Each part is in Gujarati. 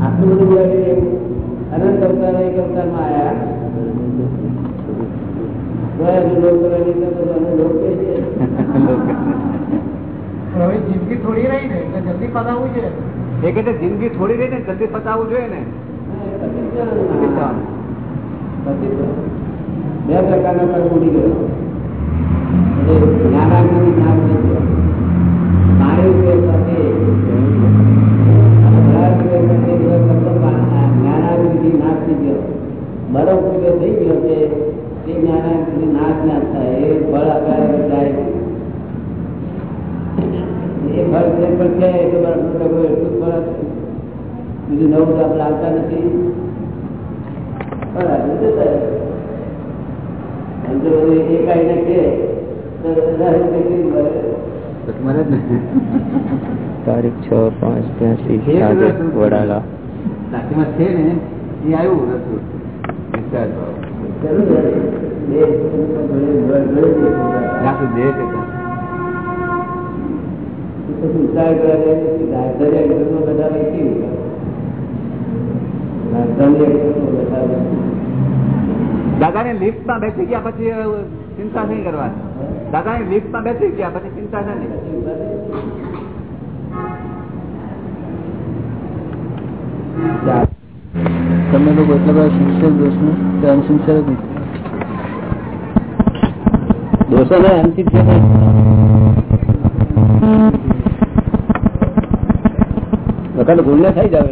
આટલું બધું અનંત અવતાર એક અવતારમાં આવ્યા જિંદગી થોડી રહી ને એટલે જલ્દી પતાવવું છે. એ કે જિંદગી થોડી રહી ને જલ્દી પતાવવું જોઈએ ને? બે પ્રકારના કર્મ ઉડી ગયો. જ્ઞાનાગ્નિ જ્ઞાન થઈ ગયો માનવ સાથે જ્ઞાનાગ્નિ નાશ થઈ ગયો બરફ પૂજો થઈ ગયો છે તે જ્ઞાનાગ્નિ નાશ ના થાય એ ફળ આકારે જાય એ ફળ છે પણ છે એટલે બરફ એટલું જ ફળ આપે. બીજું નવું તો આપણે આવતા નથી ફળ આપે જતા રહે. અને તારીખ છ પાંચ ત્યાંથી સાગે વડાલા. સાચીમાં છે ને એ આવ્યું દાદા ને લિફ્ટમાં બેસી ગયા પછી ચિંતા નહીં કરવાની. દાદાને લિફ્ટમાં બેસી ગયા, પછી ચિંતા નહીં તમે લોકો એટલા બધા સિન્સિયર દોસ્ત કે અનસિન્સિયર જ દોષો ને. છે વખત ગુણ થઈ જાવ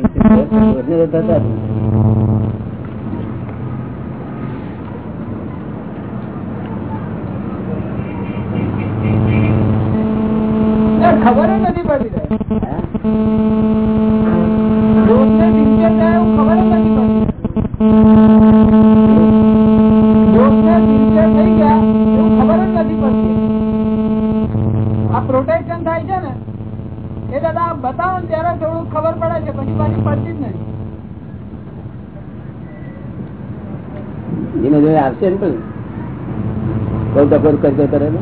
ધીમે ધીમે આવશે ને પણ કોઈ ટકોર કરતો કરે ને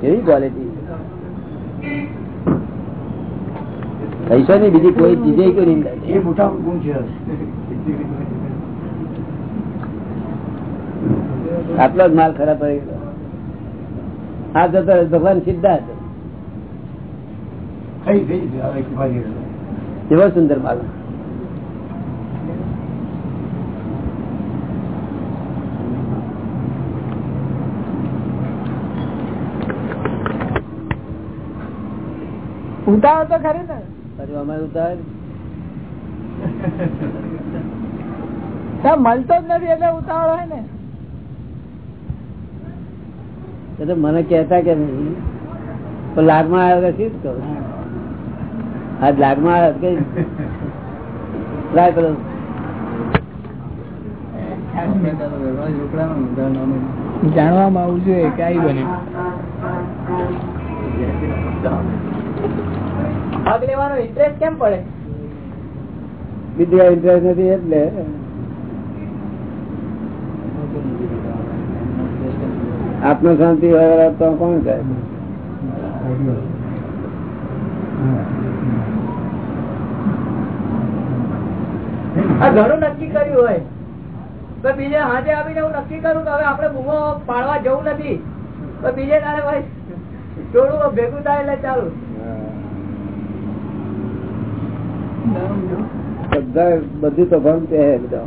કેવી ક્વોલિટી પૈસા ની બીજી કોઈ ચીજે કોઈ નિંદા નહીં. મોટા ગુણ છે આટલો જ માલ ખરાબ પડી ગયો આ જતો ભગવાન સીધા જ એવો. સુંદર માલ. ઉતાવળ તો ખરી ને. પછી અમારે ઉતાર ત્યાં મળતો જ નથી એટલે ઉતાવળ હોય ને. એ તો મને કહેતા કે નહીં. પણ લાગમાં આવ્યો કે શું કહું? આજ લાગમાં આવ્યો કે ટ્રાય કરો જાણવામાં આવવું જોઈએ કે આવી બને? ભાગ લેવાનો ઇન્ટરેસ્ટ કેમ પડે? બીજા ઇન્ટરેસ્ટ નથી એટલે આત્મ શાંતિ તો કોણ થાય આ ઘણું નક્કી કર્યું હોય. તો બીજે હાથે આવીને હું નક્કી કરું કે હવે આપડે બૂમો પાડવા જવું નથી. તો બીજે તારે ભાઈ થોડું ભેગું થાય એટલે ચાલુ. બધા બધું તો ભંગ છે બધા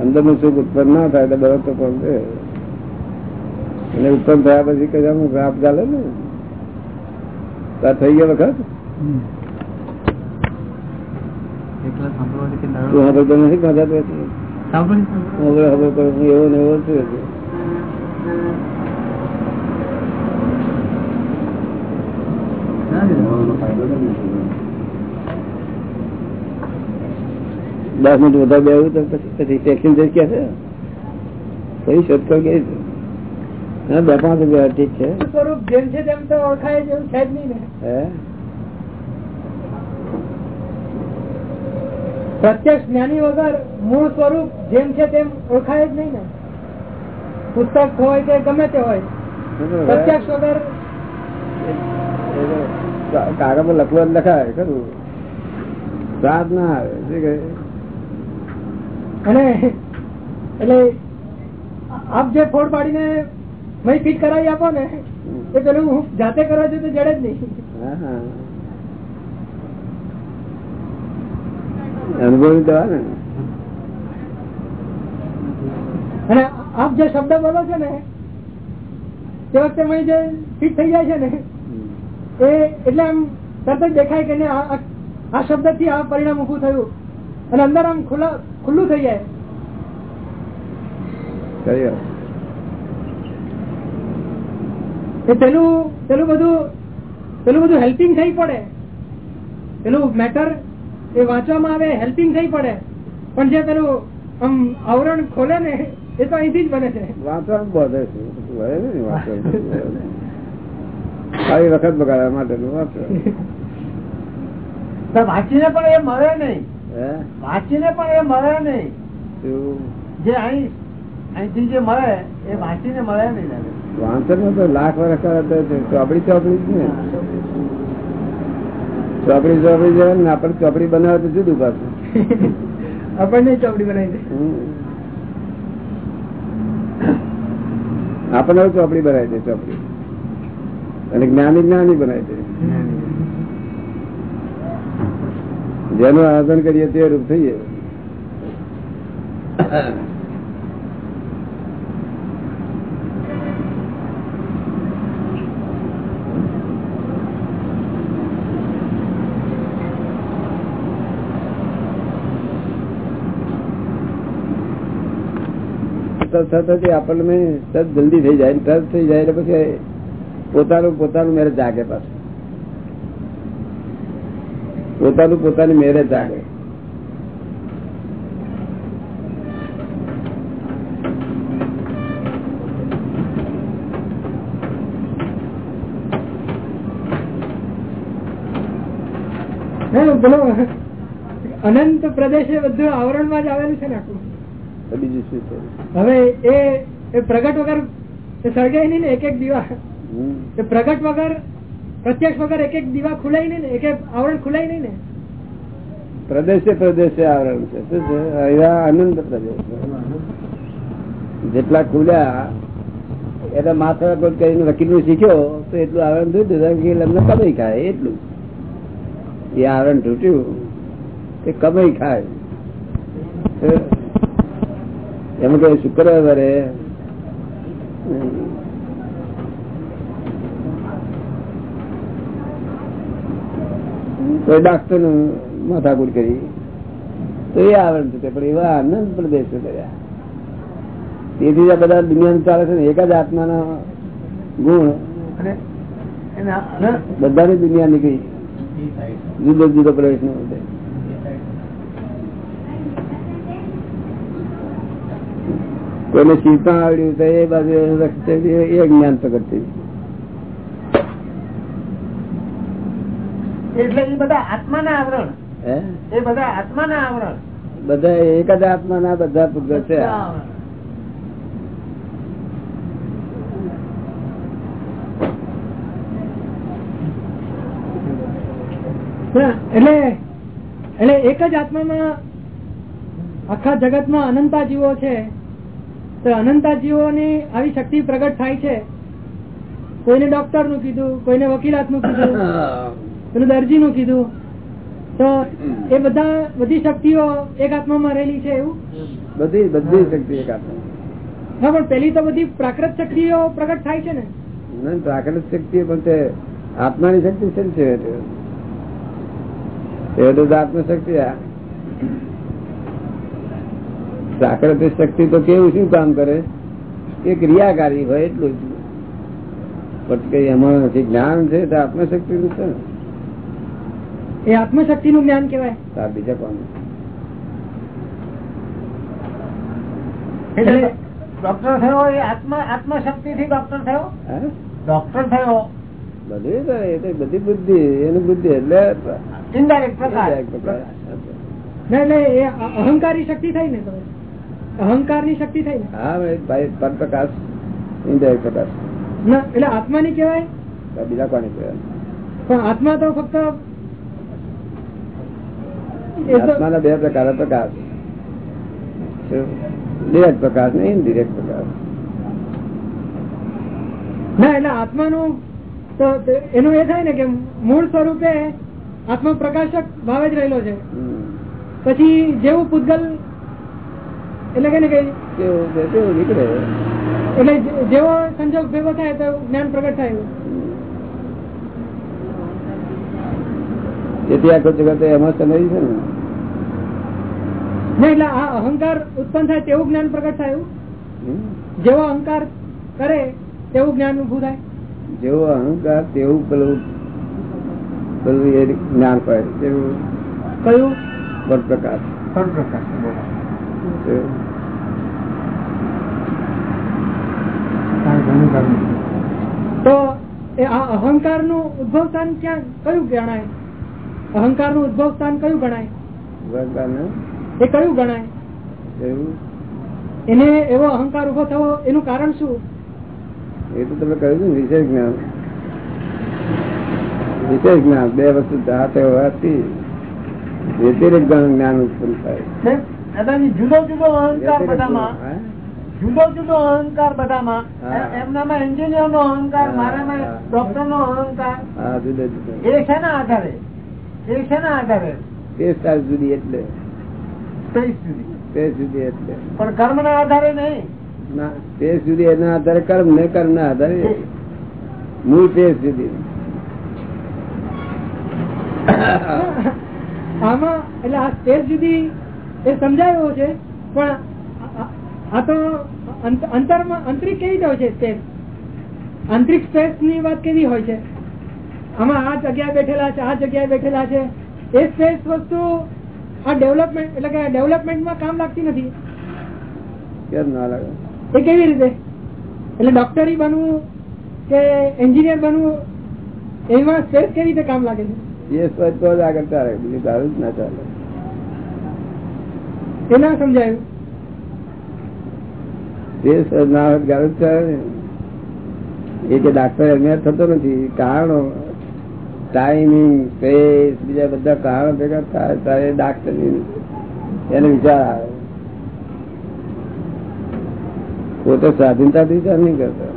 અંદરનું સુખ ઉત્પન્ન ના થાય એટલે બરોબર તો ભંગ છે અને ઉત્પન્ન થયા પછી કદાચ રાપ ગાલે ને. તા થઈ ગયો વખત? તું હવે તો નથી ખાધા પછી હવે હવે તો હું એવો ને એવો છું હજુ. દસ મિનિટ વધારે બેવું તો પછી પછી ટેક્સી જઈ ગયા છે કઈ શોધખોળ કરી છે બે પાંચ રૂપિયા ઠીક છે સ્વરૂપ જેમ છે તેમ તો ઓળખાય જ એવું છે જ નહીં ને પ્રત્યક્ષ જ્ઞાની વગર મૂળ સ્વરૂપ જેમ છે તેમ ઓળખાય જ નહીં ને પુસ્તક હોય કે ગમે તે હોય પ્રત્યક્ષ વગર કાગળ લખવા લખાય ખરું સ્વાદ ના આવે? અને એટલે આપ જે ફોડ પાડીને મય ફીટ કરાવી આપો ને એ પેલું જાતે કરવા તો જડે જ નહીં. હા, હા. અનુભવી દવા ને. અને આપ જે શબ્દ બોલો છો ને તે વખતે મય જે ફીટ થઈ જાય છે ને એ એટલે આમ તરત જ દેખાય કે આ શબ્દથી આ પરિણામ ઉભું થયું. અને અંદર આમ ખુલ્લું થઈ જાય. પેલું પેલું બધું પેલું બધું હેલ્પિંગ થઈ પડે. પેલું મેટર એ વાંચવામાં આવે હેલ્પિંગ થઈ પડે. પણ જે પેલું આમ આવરણ ખોલે ને એ તો અહીંથી જ બને છે. વાંચવાનું બધે છે. આવી વખત બગાડવા માટે વાંચવાનું. વાંચીને પણ એ મળે નહીં. વાંચીને પણ એ મળે નહીં. જે અહીં અહીંથી જે મળે એ વાંચીને મળે નહીં વાંચન તો લાખ વર્ષ. ચોપડી ચોપડી જ ને ચોપડી ચોપડી જાય ને આપણે ચોપડી બનાવે તો જુદું પાછું. આપણને ચોપડી બનાવી દે. હમ. આપણને ચોપડી બનાવી દે ચોપડી. અને જ્ઞાની જ્ઞાની બનાવી દે. જેનું આરાધન કરીએ તે રૂપ થઈએ. થતા આપણને તરત જલ્દી થઈ જાય, તરત થઈ જાય એટલે પછી પોતાનું પોતાનું મેરે જાગે પાછું. પોતાનું પોતાની મેરે જાગે. હે, પ્રદેશ અનંત બધું બધું આવરણમાં જ આવેલું છે ને આખું. બીજું શું છે? હવે એ એ પ્રગટ વગર એ સળગાય નહીં ને એક એક દીવા એ પ્રગટ વગર પ્રત્યક્ષ વગર એક એક દીવા ખુલાય નહીં ને, એક એક આવરણ ખુલાય નહીં ને. પ્રદેશે પ્રદેશે આવરણ છે. શું છે? આનંદ પ્રદેશ જેટલા ખુલ્યા એટલે માથા કોઈ કરીને વકીલનું શીખ્યો, તો એટલું આવરણ હતું વકીલ એમને કમાઈ ખાય, એટલું. એ આવરણ તૂટ્યું તે કમાઈ ખાય. એમ કઈ શુક્રવારે કોઈ ડાક્ટરનું માથાકૂટ કરી. તો એ આવરણ થશે પણ એવા આનંદ પ્રદેશો કર્યા. તેથી આ બધા દુનિયા ચાલે છે ને એક જ આત્માનો ગુણ. બધાની દુનિયા નીકળી. જુદો જુદો પ્રવેશ નો કોઈને સીતા આવડ્યું તો એ બાજુ એ જ્ઞાન પ્રગટ. થયું એટલે એ બધા આત્માના આવરણ. એ બધા આત્માના આવરણ. બધા એક જ આત્માના બધા પૂતગલ છે. એટલે એટલે એક જ આત્મામાં આખા જગતમાં અનંતા જીવો છે. તો અનંતા જીવોની આવી શક્તિ પ્રગટ થાય છે. કોઈને ડોક્ટરનું કીધું કોઈને વકીલાતનું કીધું. કોઈને દરજી નું કીધું. તો એ બધા બધી શક્તિઓ એક આત્મામાં રહેલી છે એવું? બધી બધી શક્તિ એક આત્મા હા પણ પેલી તો બધી પ્રાકૃત શક્તિઓ પ્રગટ થાય છે ને. પ્રાકૃત શક્તિ પણ તે આત્માની શક્તિ છે ને છે એ તો આત્મશક્તિ આ. પ્રાકૃતિક શક્તિ તો કેવું શું કામ કરે? એ ક્રિયાકારી હોય એટલું જ. પણ કઈ એમાં નથી જ્ઞાન છે તો આત્મશક્તિ નું છે ને. એ આત્મશક્તિ નું જ્ઞાન કેવાય બીજા કોણ? ડોક્ટર થયો એ આત્મા આત્મશક્તિ થી ડોક્ટર થયો? ડોક્ટર થયો. બધું કરે એ તો બધી બુદ્ધિ એની બુદ્ધિ એટલે ઇનડાયરેક્ટ પ્રકાર એક પ્રકાર. ના એટલે એ અહંકારી શક્તિ થઈ ને તમે. અહંકારની શક્તિ થઈ ને. હા ભાઈ ભાઈ પરપ્રકાશ ઇન્દ્રિય પ્રકાશ. ના એટલે આત્મા ની કેવાય બીજા કોને કહેવાય? પણ આત્મા તો ફક્ત આત્માના બે પ્રકાર પ્રકાશ. ડિરેક્ટ પ્રકાશ ને ઇનડિરેક્ટ પ્રકાશ. ના એટલે આત્માનું તો એનું એ થાય ને કે મૂળ સ્વરૂપે આત્મા પ્રકાશક ભાવે જ રહેલો છે. પછી જેવું પૂતગલ એટલે કે ને કે કેવું તેવું નીકળે. એટલે જેવો સંજોગ ભેગો થાય તો જ્ઞાન પ્રગટ થાય એવું. આ ખર્ચ કરતા એમાં સમય છે ને. એટલે આ અહંકાર ઉત્પન્ન થાય તેવું જ્ઞાન પ્રગટ થાય જેવો અહંકાર કરે તેવું જ્ઞાન ઉભું થાય? જેવો અહંકાર તેવું પેલું પેલું એ જ્ઞાન પડે તેવું. કયું? પરપ્રકાશ. તો એ. આ અહંકાર. નું ઉદ્ભવ સ્થાન ક્યાં કયું ગણાય અહંકારનું ઉદભવ સ્થાન કયું ગણાય? એ કયું ગણાય? એને એવો અહંકાર ઊભો થવો એનું કારણ શું? એ તો તમે કહ્યું છે વિષય જ્ઞાન. વિષય જ્ઞાન બે વસ્તુ જાતે હોવાથી વ્યતિરેક જ્ઞાન ઉત્પન્ન થાય. દાદાજી જુદો જુદો અહંકાર બધામાં. જુદો જુદો અહંકાર બધામાં. એમનામાં એન્જિનિયર નો અહંકાર મારામાં ડોક્ટર નો અહંકાર. હા જુદા જુદા. એ શેના આધારે? એ શેના આધારે? તે જુદી એટલે. સ્પેસ સુધી. તે જુદી એટલે. પણ કર્મ ના આધારે નહીં? ના તે સુધી એના આધારે કર્મ ને કર્મ ના આધારે. મૂળ તે જુદી આમાં એટલે આ સ્ટેજ જુદી એ સમજાયો છે પણ આ- તો અંત- અંતરમાં આંતરિક કેવી રીતે હોય છે સ્પેસ આંતરિક સ્પેસની વાત કેવી હોય છે? આમાં આ જગ્યાએ બેઠેલા છે આ જગ્યાએ બેઠેલા છે. એ સ્પેસ વસ્તુ આ ડેવલપમેન્ટ એટલે કે ડેવલપમેન્ટમાં કામ લાગતી નથી. કેમ ના લાગે? એ કેવી રીતે? એટલે ડોક્ટરી બનવું કે એન્જિનિયર બનવું એમાં સ્પેસ કેવી રીતે કામ લાગે છે? એ સ્વચ્છ તો જ આગળ ચાલે બીજું તારું જ ના ચાલે. એ ના સમજાયું. સ્વચ્છ ના તો ચાલે એ કે ડાક્ટર એમને થતો નથી કારણો ટાઈમિંગ સ્પેસ બીજા બધા કારણ ભેગા થાય, ત્યારે ડાક્ટર એને વિચાર આવે. પોતે સ્વાધીનતાથી વિચાર નહીં કરતો.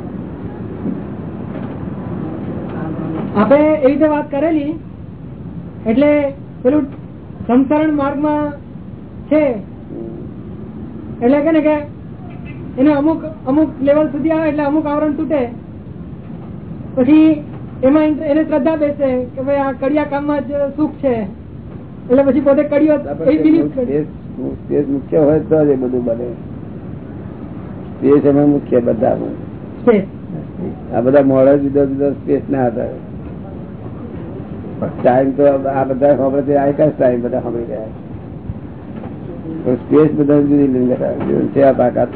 આપણે એ રીતે વાત કરેલી, એટલે પેલું સંસરણ માર્ગમાં છે. એટલે કે ને કે એને અમુક અમુક લેવલ સુધી આવે, એટલે અમુક આવરણ તૂટે. પછી એમાં એને શ્રદ્ધા બેસે કે ભાઈ આ કડિયા કામમાં જ સુખ છે. એટલે પછી પોતે કડિયો સ્પેસ મુખ્ય હોય તો જ એ બધું બને. સ્પેસ એમાં મુખ્ય બધા આ બધા મોડા જુદા જુદા સ્પેસ ના હતા. ટાઈમ તો આ બધા ખબર છે આકાશ ટાઈમ બધા સાંભળી ગયા સ્પેસ બધા જુદી લઈને છે આ તાકાત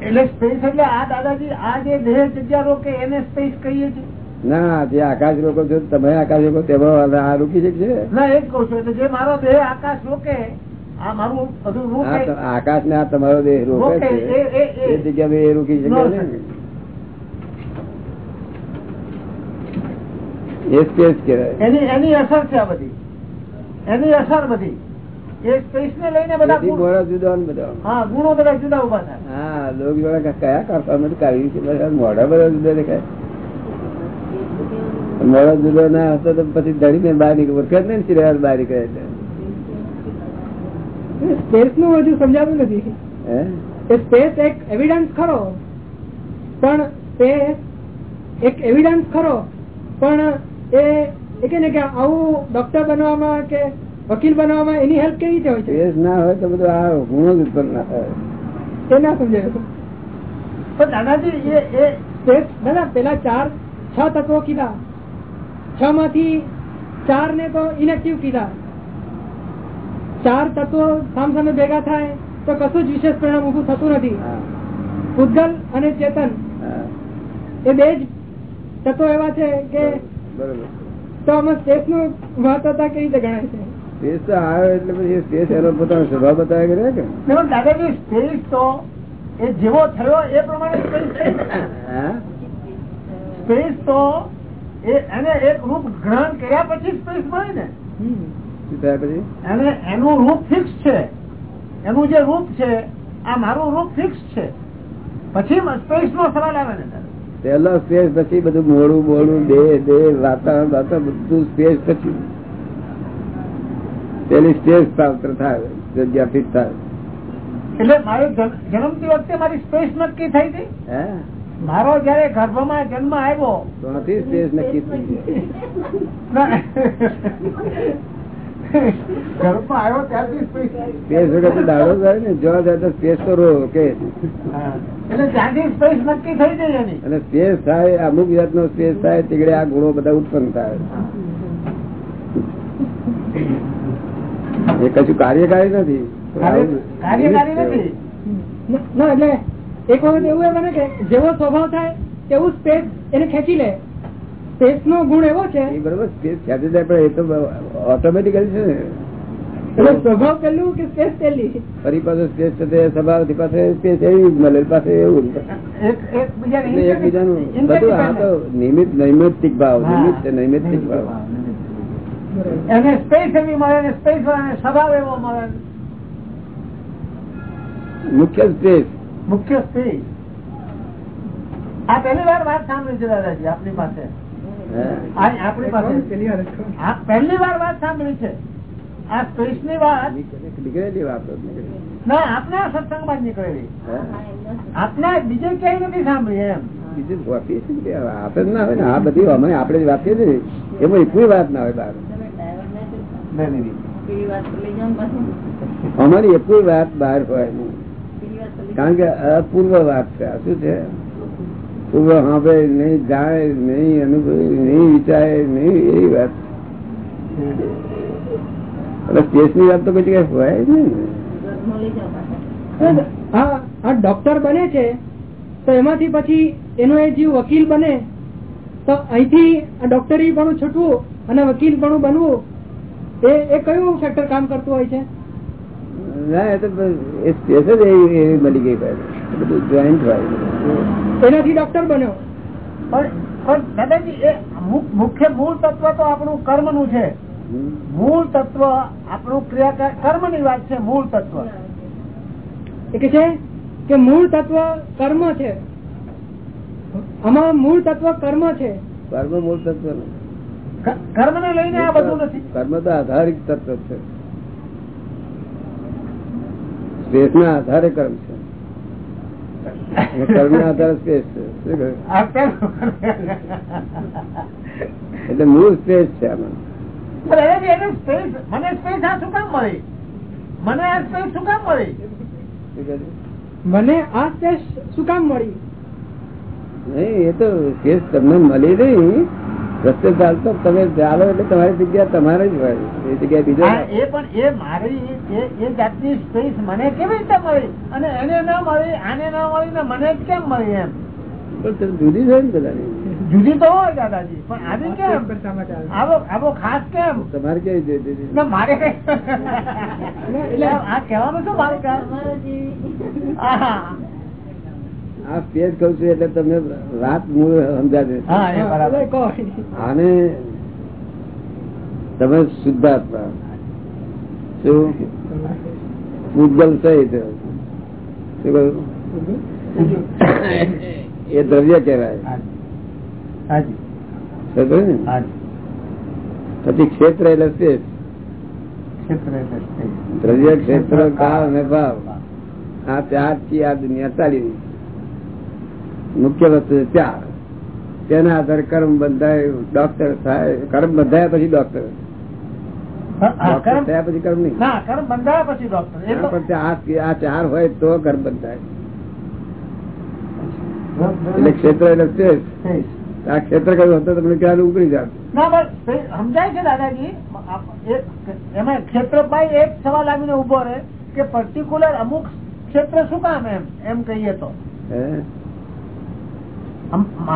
એટલે સ્પેસ એટલે આ દાદાજી આ જે દેહ જગ્યા રોકે એને સ્પેસ કહીએ છીએ. ના જે આકાશ રોકો છો તમે આકાશ રોકો તેમાં આ રોકી શકશે ના એ જ છું જે મારો દેહ આકાશ રોકે ને આ તમારો દેહ રોકે છે. એ- જગ્યા એ રોકી શકે ને એ સ્પેસ કહેવાય. એની એની અસર છે આ બધી. એની અસર બધી. એ લઈને બધા મોડા જુદા બધા. હા ગુણો બધા જુદા હા લોક કયા કાપવામાં કાઢ્યું છે બધા મોઢા બધા જુદા દેખાય. મોડો જુદો ના હતો તો પછી ધડી ને બહાર નીકળે વખત ને સિરિયલ બહાર નીકળે એટલે. સ્પેસનું હજુ સમજાવ્યું નથી. સ્પેસ એક એવિડન્સ ખરો. પણ તે એક એવિડન્સ ખરો. પણ એ એ કે ને કે આવું ડોક્ટર બનવામાં કે વકીલ બનવામાં એની હેલ્પ કેવી રીતે હોય છે? સ્પેસ ના હોય તો બધું આ ગુણો જ ઉત્પન્ન ના થાય એ ના સમજાયું. પણ દાદાજી એ સ્પેસ દાદા પેલા ચાર છ તત્વો કીધા. છ માંથી ચાર ને તો ઇનેક્ટિવ કીધા. ચાર તત્વો સામ સામે ભેગા થાય તો કશું જ વિશેષ પરિણામ ઉભું થતું નથી. હા. અને ચેતન. એ બે જ તત્વો એવા છે કે તો આમાં સ્પેસનું મહત્વતા કેવી રીતે ગણાય છે? સ્પેસ તો આવે એટલે પછી સ્પેસ એનો પોતાનો સ્વભાવ બતાવે કરે કે દાદાજી સ્પેસ તો એ જેવો થયો એ પ્રમાણે સ્પેસ થઈ સ્પેસ તો એને એક રૂપ ગ્રહણ કર્યા પછી સ્પેસ મળે ને. પછી? એને એનું રૂપ ફિક્સ છે. એનું જે રૂપ છે આ મારું રૂપ ફિક્સ છે. પછી સ્પેસ નો સવાલ આવે ને પહેલો સ્પેસ પછી બધું મોડું બોળું દેહ દેહ વાતાવરણ વાતાવરણ બધું સ્પેસ પછી. પેલી સ્પેસ પ્રાપ્ત થાય જગ્યા ફિટ થાય. એટલે મારે જન- જન્મતી વખતે મારી સ્પેસ નક્કી થઈ હતી હે? મારો જયારે ગર્ભમાં જન્મ આવ્યો તો આથી સ્પેસ નક્કી થઈ ગર્ભમાં આવ્યો ત્યારથી સ્પેસ સ્પેસ વગર દાડો થાય ને જોવા જાય તો સ્પેસ કરો કે. એટલે ત્યાંથી સ્પેસ નક્કી થઈ ગઈ અને સ્પેસ થાય અમુક જાતનો સ્પેસ થાય તીકડે આ ગુણો બધા ઉત્પન્ન થાય. એ કશું કાર્યકારી નથી. કાર્યકારી નથી. ના એટલે એક વખત એવું બને કે જેવો સ્વભાવ થાય તેવું સ્પેસ એને ખેંચી લે. સ્પેસ નો ગુણ એવો છે. બરોબર સ્પેસ ખેંચી જાય પણ એ તો ઓટોમેટિકલી છે ને? સ્વભાવ પેલું કે સ્પેસ પેલી ફરી પાછો સ્પેસ છે તે સ્વભાવથી પાસે સ્પેસ એવી જ મળે પાસે એવું. જ. એક એક બીજાને એટલે એકબીજાનું બધું આ તો નિમિત્ત નૈમિત્તિક ભાવ હા. છે નૈમિત્તિક ભાવ. એને સ્પેસ એવી મળે ને સ્પેસ વાળાને સ્વભાવ એવો મળે. મુખ્ય સ્પેસ. મુખ્ય સ્ત્રી. આ પહેલી વાર વાત સાંભળી છે દાદાજી આપની પાસે. આપણી પાસે. પહેલી વાર વાત સાંભળી છે. આ સ્પેસની વાત નીકળેલી વાત ના આપના સત્સંગમાં જ નીકળેલી. આપના બીજે ક્યાંય નથી સાંભળી એમ. બીજું વાપરીએ છીએ વાત જ ના હોય ને આ બધી અમે આપણે જે વાપરીએ છીએ એમાં એકવી વાત ના હોય બહાર. અમારી એકવી વાત બહાર હોય કારણ કે અપૂર્વ વાત છે. આ શું છે? પૂર્વ સાંભળે નહીં, જાણે નહીં, અનુભવી નહીં, વિચારે નહીં, એવી વાત એટલે સ્પેસની વાત તો કઈ જગ્યાએ હોય જ આ ડોક્ટર બને છે, તો એમાંથી પછી એનો એ જીવ વકીલ બને. તો અહીંથી ડોક્ટરી પણ છૂટવું અને વકીલ પણ બનવું, એ કયું ફેક્ટર કામ કરતું હોય છે? ના એ તો એ સ્પેસ જ એવી એવી મળી ગઈ બધું જોઈન્ટ હોય એનાથી ડોક્ટર બન્યો. પણ પણ દાદાજી એ મુખ્ય મૂળ તત્વ તો આપણું કર્મનું છે મૂળ તત્વ આપણું ક્રિયા કર્મની વાત છે મૂળ તત્વ. એ કે છે કે મૂળ તત્વ કર્મ છે. આમાં મૂળ તત્વ કર્મ છે. કર્મ મૂળ તત્વ કર્મ ને લઈને આ બધું નથી. કર્મ તો આધારિત તત્વ છે. સ્પેસ ના આધારે કર્મ છે. કર્મ ના આધારે સ્પેસ છે. આ એટલે મૂળ સ્પેસ છે આમાં. સ્પેસ મને સ્પેસ આ શું કામ મળી? મને આ સ્પેસ શું કામ મળી? મને આ સ્પેસ શું કામ મળી? નહીં એ તો સ્પેસ તમને મળી નહીં. રસ્તે ચાલતો તમે ચાલો એટલે તમારી જગ્યા તમારે જ હોય. એ જગ્યાએ બીજો એ પણ એ મારી એ- એ જાતની સ્પેસ મને કેવી રીતે મળી? અને એને ના મળી આને ના મળી ને મને જ કેમ મળી એમ? જુદી છે ને બધાની. જુદી તો હોય દાદાજી પણ આજે કેમ? આવો આવો ખાસ કેમ? તમારે કેવી જુદી? ના મારે એટલે આ કહેવાનું શું મારે કામ હા આ પેજ કઉ છું એટલે તમને રાત મૂળ સમજાશે હા, એ બરાબર. કહો. આને તમે શુદ્ધાત્મા. શું? પૂજલ સહિત. શું કહ્યું? એ દ્રવ્ય કહેવાય. ને? પછી ક્ષેત્ર એટલે સ્પેસ ક્ષેત્ર દ્રવ્ય ક્ષેત્ર કાળ અને ભાવ. આ ચારથી આ દુનિયા ચાલી રહી છે. મુખ્ય વસ્તુ ચાર તેના આધારે કર્મ બંધાય ડોક્ટર થાય. કર્મ બંધાયા પછી ડોક્ટર હા, હા, ડોક્ટર કર્મ- થયા પછી કર્મ નહીં. કર્મ બંધાયા પછી ડોક્ટર એ તો પણ આ ચાર હોય તો કર્મ બંધાય. એટલે ક્ષેત્ર એટલે આ ક્ષેત્ર કયું હતું તમને ક્યારે ઉકળી જાય ના બસ સમજાય છે દાદાજી? એમાં ક્ષેત્રભાઈ એક સવાલ આવીને ઊભો રહે કે પર્ટિક્યુલર અમુક ક્ષેત્ર શું કામ એમ? એમ કહીએ તો.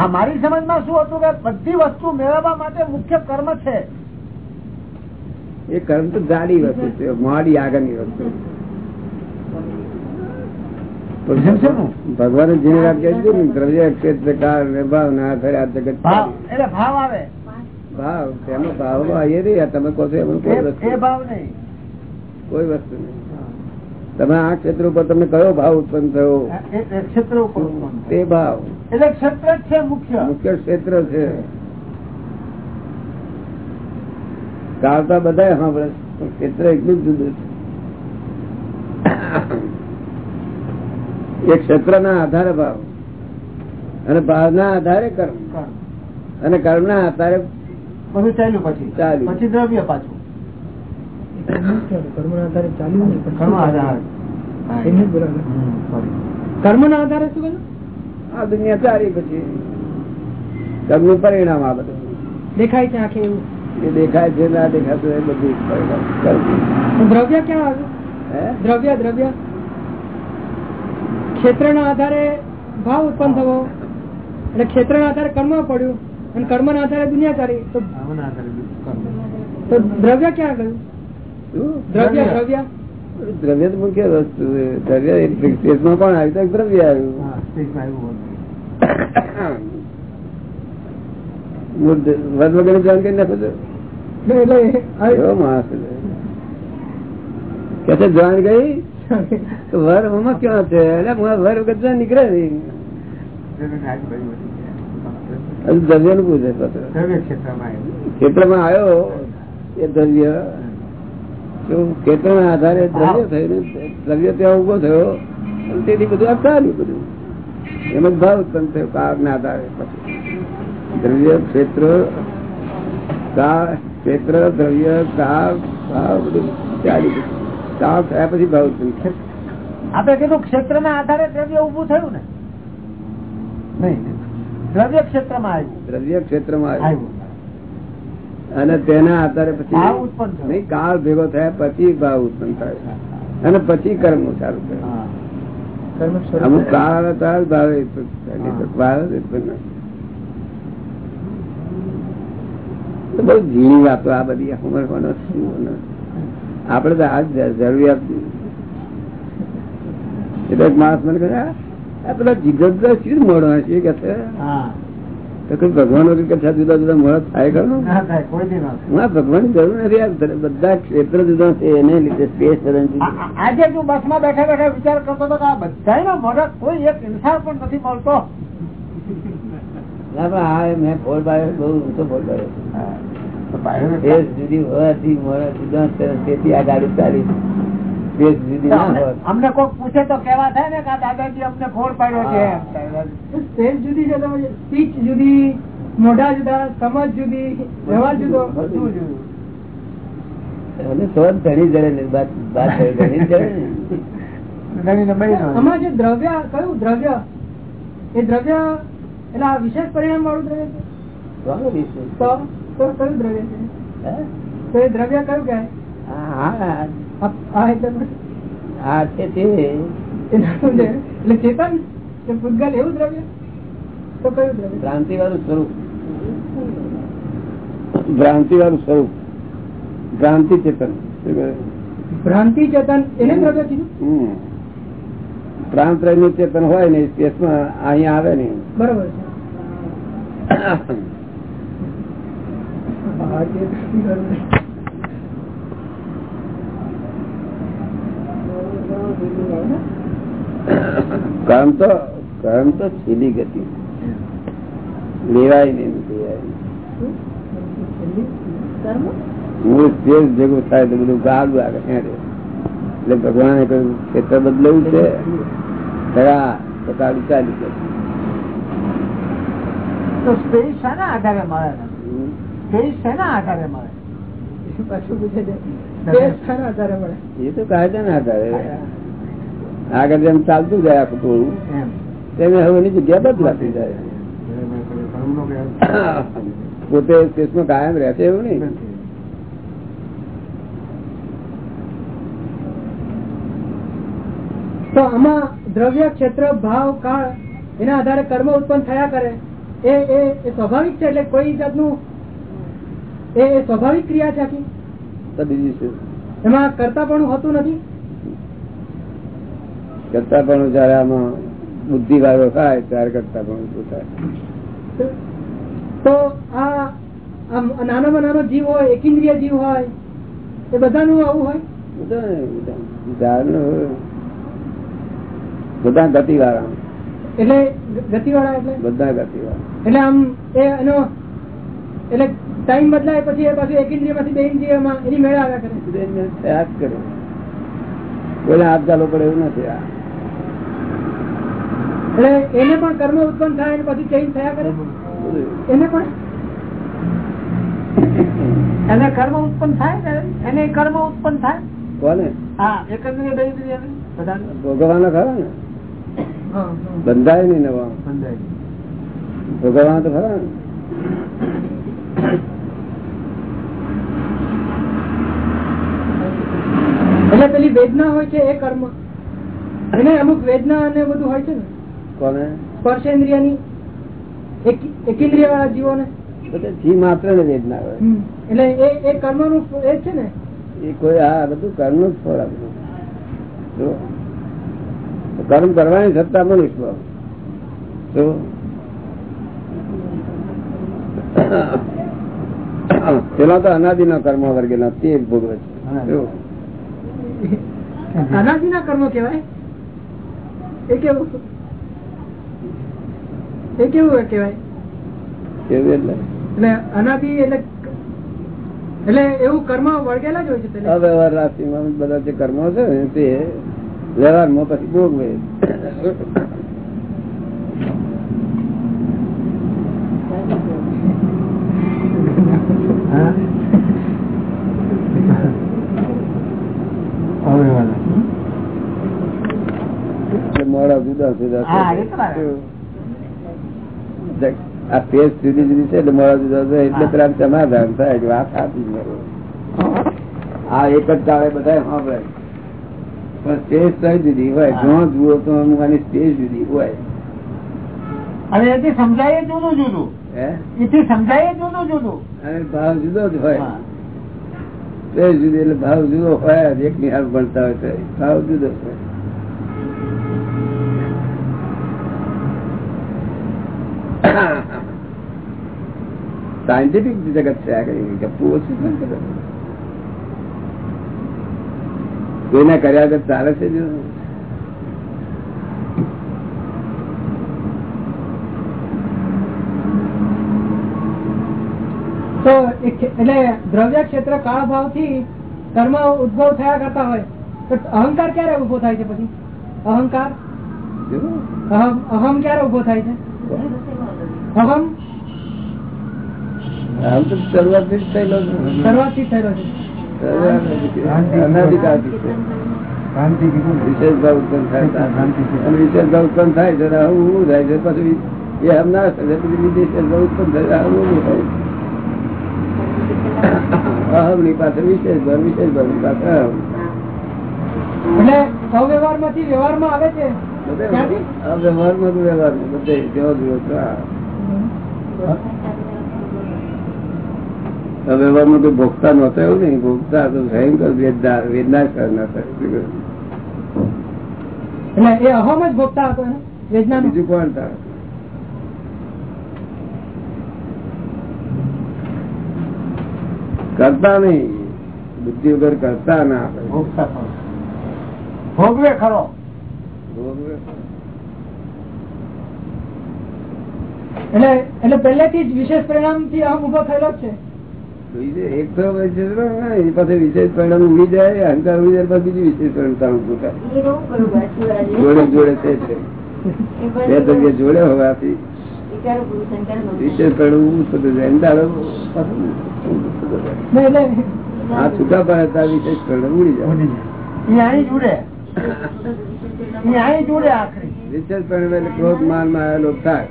મારી સમજમાં શું હતું કે બધી વસ્તુ મેળવવા માટે મુખ્ય કર્મ છે? એ કર્મ તો જાડી વસ્તુ છે મોડી આગળની વસ્તુ. ભગવાન જેને વાત કહી દ્રવ્ય ક્ષેત્ર કાળ ભાવ ના આ જગત ભાવ. એટલે ભાવ આવે. ભાવ તેમાં ભાવ એ તમે કહો છો કોઈ વસ્તુ નહીં. તમે આ ક્ષેત્ર ઉપર તમને કયો ભાવ ઉત્પન્ન થયો? ક્ષેત્ર. તે ભાવ. એટલે ક્ષેત્ર છે મુખ્ય. મુખ્ય ક્ષેત્ર છે. ચાલતા બધા સાંભળે ક્ષેત્ર એટલું જ જુદું છે. એ ક્ષેત્ર ના આધારે ભાવ. અને ભાવ ના આધારે કર્મ. અને કર્મ ના આધારે પછી ચાલ્યું પછી. પછી દ્રવ્ય પાછું. કર્મના આધારે ચાલ્યું નહીં કર્મ આધાર. કર્મના આધારે શું કહ્યું આ દુનિયા ચાલી પછી. કર્મનું પરિણામ આ બધું. દેખાય છે આખે એવું? એ દેખાય છે ના દેખાતું એ બધું પરિણામ. દ્રવ્ય ક્યાં આવ્યું? દ્રવ્ય દ્રવ્ય? ક્ષેત્ર ક્ષેત્રના આધારે ભાવ ઉત્પન્ન થવો. એટલે ક્ષેત્ર ના આધારે કર્મ પડ્યું અને કર્મ ના આધારે દુનિયા ચાલી. તો કર્મના આધારે તો દ્રવ્ય ક્યાં ગયું? દ્રવ્ય દ્રવ્ય. દ્રવ્ય. દ્રવ્ય તો મુખ્ય વસ્તુ દ્રવ્ય સ્ટેજમાં કોણ આવ્યું તો દ્રવ્ય આવ્યું. વધ વગેરે જાણ કરી નાખો છો એવો માણસ કે છે જાણ ગઈ તો વર આમાં ક્યાં છે? એટલે વર વગર જાણ નીકળે નહીં. દ્રવ્યનું પૂછે ક્ષેત્રમાં આવ્યો એ દ્રવ્ય. ક્ષેત્રના આધારે દ્રવ્ય થયું દ્રવ્ય ત્યાં ઊભો થયો તેથી બધું આ બધું. એમ જ ભાવ ઉત્પન્ન થયો કાળના આધારે પછી. દ્રવ્ય ક્ષેત્ર કાળ ક્ષેત્ર દ્રવ્ય કાળ ભાવ બધું ચાલી. કાળ થયા પછી ભાવ ઉત્પન્ન થયો. આપણે કીધું ક્ષેત્રના આધારે દ્રવ્ય ઉભું થયું ને? નહીં દ્રવ્ય ક્ષેત્રમાં આવ્યું. દ્રવ્ય ક્ષેત્રમાં માં આવ્યું. અને તેના આધારે પછી કાળ ભેગો થયા પછી ભાવ ઉત્પન્ન થાય અને પછી કર્મ ચાલુ થાય. અમુક કાળ આવે ત્યારે ભાવે. ભાવ જ ઉત્પન્ન બહુ ઝીણી વાતો આ બધી સમજવાનો ને? તો આ જરૂરિયાત એટલે માણસ મને કહે "આ- પેલા જીગત શી મોડો હશે કે હા. તો કોઈ ભગવાન વગર જુદા જુદા મોડા થાય ખરો? ના ભગવાન જરૂર નથી. બધા ક્ષેત્ર જુદા છે એને લીધે સ્પેસ આજે તું બસમાં બેઠા બેઠા વિચાર કરતો હતો કે આ બધા મોઢા કોઈ એક ઇન્સાન પણ નથી મળતો. મેં ફોડ પાડ્યો બહુ ઊંચો ફોડ પાડ્યો જુદી હોવાથી મોડા જુદા તેથી આ ગાડી ચાલી અમને- કોઈ પૂછે તો કેવા થાય ને કે દાદાજી અમને ફોડ પાડ્યો છે સ્ટેજ જુદી છે તમે સ્પીચ જુદી મોઢા જુદા સમજ જુદી વ્યવહાર જુદો? બધું દ્રવ્ય કયું દ્રવ્ય? એ દ્રવ્ય એટલે આ વિશેષ પરિણામ વાળું દ્રવ્ય છે? તો તો કયું દ્રવ્ય છે? હે? તો એ દ્રવ્ય કયું કે ભ્રાંતિ વાળું સ્વરૂપ. ભ્રાંતિ વાળું સ્વરૂપ. ભ્રાંતિ ચેતન. ભ્રાંતિ ચેતન એને દ્રવ્ય કીધું હમ. પ્રાંતનું ચેતન હોય ને સ્પેસમાં અહીંયા આવે ને. બરોબર છે. જે તો કામ તો છેલ્લી ગતિ. લેવાય નહીં મૂળ સ્પેસ ભેગું થાય તો બધું ગાડું આગળ એટલે ભગવાને કહ્યું ક્ષેત્ર બદલાયું છે. ખરા તો ગાડું ચાલી ગયું. તો સ્પેસ શાના આધારે મળે શેના આધારે મળે? પાછું પૂછે છે? સ્પેસ શાના આધારે મળે? એ તો કાયદા ના આધારે આગળ જેમ ચાલતું જાય આખું થોડું તેમ હવે એની જગ્યા બદલાતી જાય. પોતે સ્પેસમાં કાયમ રહેશે એવું નહીં. તો આમાં દ્રવ્ય ક્ષેત્ર ભાવ કાળ એના આધારે કર્મ ઉત્પન્ન થયા કરે. એ એ સ્વાભાવિક છે એટલે કોઈ જાતનું? એ સ્વાભાવિક ક્રિયા છે આખી? બીજું એમાં કરતા પણ હોતું નથી? કરતા પણ જયારે આમાં બુદ્ધિ વાળો થાય ત્યારે કરતા પણ ઉભું થાય. તો આ નાનામાં નાનો જીવ હોય એકેન્દ્રિય જીવ હોય એ બધાનું આવું હોય? બધા ગતિ વાળા એટલે ગતિ વાળા એટલે ગતિવાળા બધા ગતિ વાળા એટલે આમ એનો એટલે ટાઈમ બદલાય પછી એ પાછું એક ઇન્દ્રિયમાંથી બે ઇન્દ્રિયમાં એની મેળા આવ્યા કરે. કરે. બોલે હાથ ચાલો પડે એવું નથી આ. એટલે એને પણ કર્મ ઉત્પન્ન થાય અને પછી ચેન્જ થયા કરે? એને પણ? એને કર્મ ઉત્પન્ન થાય એને કર્મ ઉત્પન્ન થાય? કોને? હા એકંદરીય બે ઇન્દ્રિય ને બધાને. ભોગવવાના ખરા ને. બંધાય નહીં નવા. ભોગવવાના તો ખરા ને? એટલે પેલી વેદના હોય છે એ કર્મ. અને અમુક વેદના અને બધું હોય છે ને? કોને? સ્પર્શેન્દ્રિયની એકેન્દ્રિય વાળા જીવોને? બધા માત્ર ને વેદના હોય. એટલે એ એ કર્મનું એ છે ને? એ કોઈ આ બધું કર્મ જ ફળ આ તો કર્મ કરવાની સત્તા મનુષ્ય જો. પેલા તો અનાદિ ના કર્મ વર્ગેના તે જ ભોગવે છે. અનાદિ ના કર્મ કેવાય એ કેવું? એ કેવું કેવાય એવું એટલે? એટલે અનાદિ એટલે એટલે એવું કર્મ વળગેલા જ હોય છે અવ્યવહાર રાશિમાં બધા જે કર્મો છે ને તે વ્યવહારમાં પછી ભોગવે મોડા જુદા જુદા છે. હા, એ તો બરાબર. દેખ, આ ફેસ જુદી જુદી છે એટલે મોડા જુદા છે એટલે પેલા સમાધાન થાય કે વાત સાચી જ આ એક જ ચાલે બધા સાંભળે. પણ સ્ટેજ કઈ જુદી હોય જો જુઓ તો આની સ્ટેજ જુદી હોય. અને એથી સમજાય જુદું જુદું. એથી સમજાય જુદું જુદું. અને ભાવ જુદો જ હોય. સ્ટેજ જુદી એટલે ભાવ જુદો હોય. એક નિહાળ ભણતા હોય ભાવ જુદો જ હોય. સાયન્ટિફિક જગત છે આ કઈ ગપ્પુ ઓછું. કોઈના કર્યા વગર ચાલે છે જો તો એટલે દ્રવ્ય ક્ષેત્ર કાળ ભાવથી કર્મ ઉદ્ભવ થયા કરતા હોય તો અહંકાર ક્યારે ઊભો થાય છે પછી? અહંકાર? અહમ ક્યારે ઊભો થાય છે? અહમ તો થયેલો શરૂઆતથી થયેલો છે. ભાવ ઉત્પન્ન થાય અને ઉત્પન્ન થાય તો આવું થાય છે. પછી એ આમ ના થાય પછી વિશેષ ભાવ ઉત્પન્ન થાય આવું થાય અહમની પાસે વિશેષ ભાવ વિશેષ ભાવની પાસે અહમ. એટલે અવ્યવહારમાંથી વ્યવહારમાં આવે છે અવ્યવહારમાં વ્યવહાર વ્યવહારમાં બધે જેવો છો. આ. વ્યવહારમાં તો ભોગતા નહોતા એવું નહીં. ભોગતા તો ભયંકર વેદના વેદના બીજું કોણ કરતા નહીં. બુદ્ધિ વગર કરતા ના ભોગવે ખરો. ભોગવે. એટલે એટલે પહેલેથી જ વિશેષ પરિણામથી અહમ ઊભો થયેલો છે. એક તો એની પાસે વિશેષ પરિણામ ઉડી જાય અહંકાર ઉડી જાય પછી બીજું વિશેષ પરિણામ જોડે જોડે તે છે બે જગ્યા જોડે હોવાથી. વિશેષ પરિણામ ઊભું થતું જાય. એમ દાડો પાછું ઊભું થતું જાય. ને એટલે આ છૂટા પડે ત્યાં વિશેષ પરિણામ ઉડી જાય. જુડે. વિશેષ પરિણામ એટલે ક્રોધ માનમાં આવેલો થાય.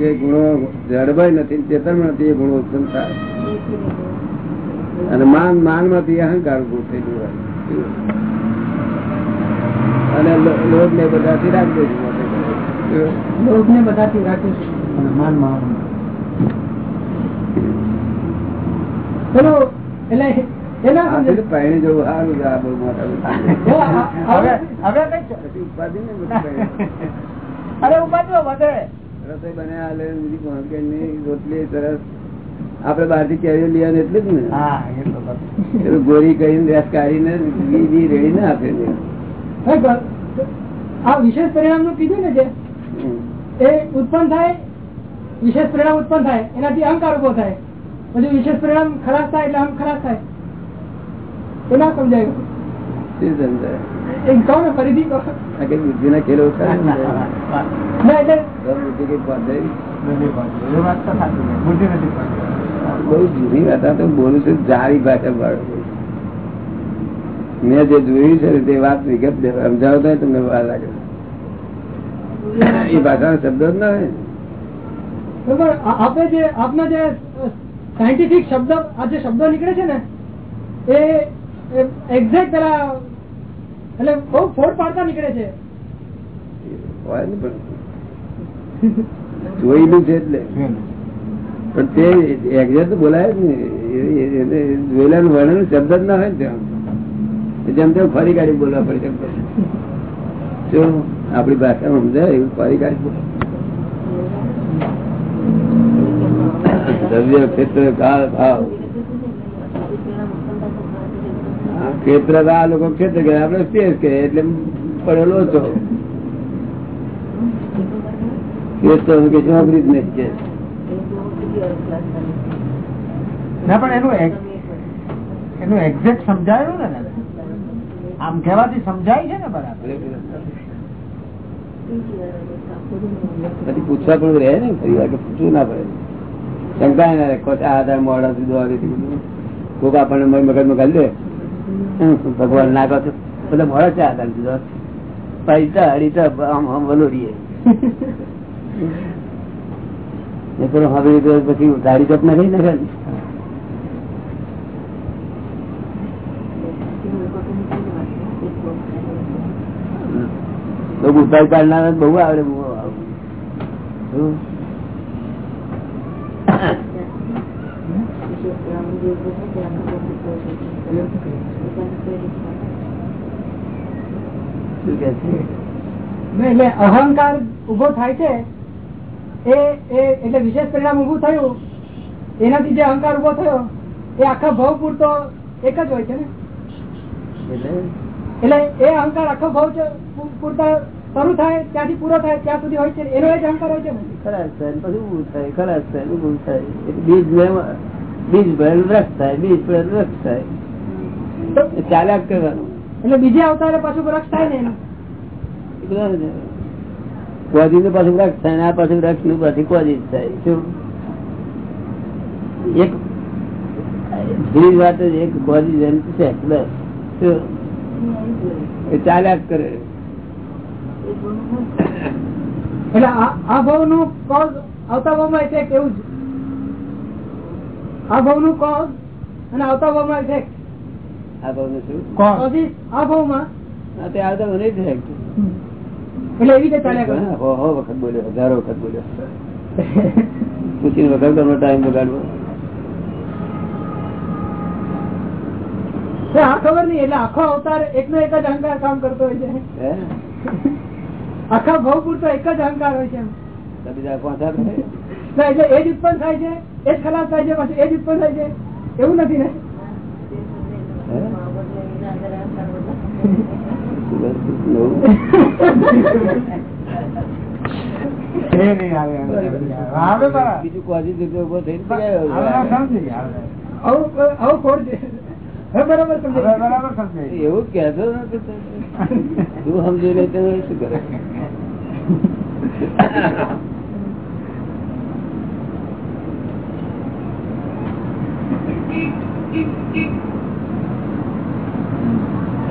જે ગુણો જળવાય નથી ચેતન નથી એ ગુણો ઉત્પન્ન થાય. અને માન માનમાંથી અહંકાર ગુણ થઈ ગયો અને લોભ ને બધાથી રાખજો લોભ ને બધાથી રાખે માન માન. પેલો એટલે એના આ સમજે પેલું પહેણી જવું સારું છે આ બહુ મોટા જો આ- આ- હવે હવે ઉપાધિ ને અરે ઉપાધિઓ વધે રસોઈ બને બીજી ભોંકે નહીં, રોટલી સરસ. આપડે બહારથી કેરીઓ લઈ આવે એટલે જ ને. એટલું ગોરી કરીને રસ કાઢીને બીજી રેડી ને આપે આ વિશેષ પરિણામનું કીધું ને જે. એ ઉત્પન્ન થાય વિશેષ પરિણામ ઉત્પન્ન થાય એનાથી અહંકાર ઊભો થાય. પછી વિશેષ પરિણામ ખરાબ થાય એટલે અહમ ખરાબ થાય. એ ના સમજાયું. શું સમજાય? ને ખેલો વાત. તો બોલું છું જારી ભાષા મેં જે જોયું છે તે વાત વિગત સમજાવતા તમને વાર લાગે. એ ભાષાનો શબ્દ જ ના હોય બરોબર આ- આપે જે આપના જે સાયન્ટિફિક શબ્દ આ જે શબ્દો નીકળે છે ને એ એક્ઝેક્ટ પેલા એટલે બહુ ફોડ પાડતા નીકળે છે. ને જોયેલું છે એટલે. પણ તે એક્ઝેક્ટ બોલાય ને એ- એ- એને વર્ણન શબ્દ જ ના હોય ને ત્યાં જેમ તેમ ફરી કાઢી બોલવા પડે તેમ જો આપણી ભાષામાં સમજાય એવું? ફરી કાઢી બોલો. દ્રવ્ય ક્ષેત્ર કાળ ભાવ. ક્ષેત્ર આ લોકો ક્ષેત્ર કે આપડે સ્પેસ કે એટલે પડેલો પણ એનું એનું એક્ઝેક્ટ સમજાયું ને આમ કહેવાથી સમજાય છે ને બરાબર. પછી પૂછવા પણ રહે ને ફરી વાર પૂછવું ના પડે. શંકા ના આ આધાર મોડા સુધી કોક આપણને મગજમાં કરી દે ભગવાન ના કહો બધા મળે છે આધાર પૈસા હડીતા આમ આમ પછી ગાડી ચપ ના. રહી ને લોકો બહુ આવડે બહુ આવડે. એટલે અહંકાર ઊભો થાય છે એ એટલે વિશેષ પરિણામ ઉભું થયું એનાથી જે અહંકાર ઊભો થયો એ આખા ભાવ પૂરતો એક જ હોય છે ને? એટલે? એટલે એ અહંકાર આખો ભાવ પૂરતા શરૂ થાય ત્યાંથી પૂરો થાય ત્યાં સુધી હોય છે એનો એ જ અહંકાર હોય છે ખરાશ થાય પછી ઉભું થાય ખરાશ થાય ઉભું થાય. બીજ બીજ ભરેલું વૃક્ષ થાય બીજ ભરેલું વૃક્ષ થાય. ચાલ્યા કરવાનું. એટલે બીજે અવતારે પાછું વૃક્ષ થાય ને કોજી નું પાછું વૃક્ષ થાય ને આ પાછું વૃક્ષનું પાછું કોજી થાય. શું? એક બીજી વાત જ એક કોજી જેમ છે બસ. શું? એ ચાલ્યા કરે. એટલે આ આ ભાવનું કોઝ આવતા ભાવમાં ઇફેક્ટ એવું જ આ ભાવનું કોઝ અને આવતા ભાવમાં ઇફેક્ટ આ ભાવ શું? કોઝિસ આ ભાવમાં તે આવતા મને જ એટલે એવી રીતે ચાલ્યા કરે. હો હો વખત બોલ્યો હજારો વખત બોલ્યો. પૂછીને વખત તમને ટાઈમ બગાડવો. આ ખબર નહીં એટલે આખો અવતાર એક નો એક જ અહંકાર કામ કરતો હોય છે. હે? આખા ભાવ પૂરતો એક જ અહંકાર હોય છે બીજા તો છે એ જ ઉત્પન્ન થાય છે એ જ ખરાબ થાય છે પછી એ જ ઉત્પન્ન થાય છે. એવું નથી ને? બીજું કોજી જગ્યા ઊભો. આવું. છે? બરાબર સમજાય એવું કેતો નથી તો. તું સમજી લે તો શું કરે? એ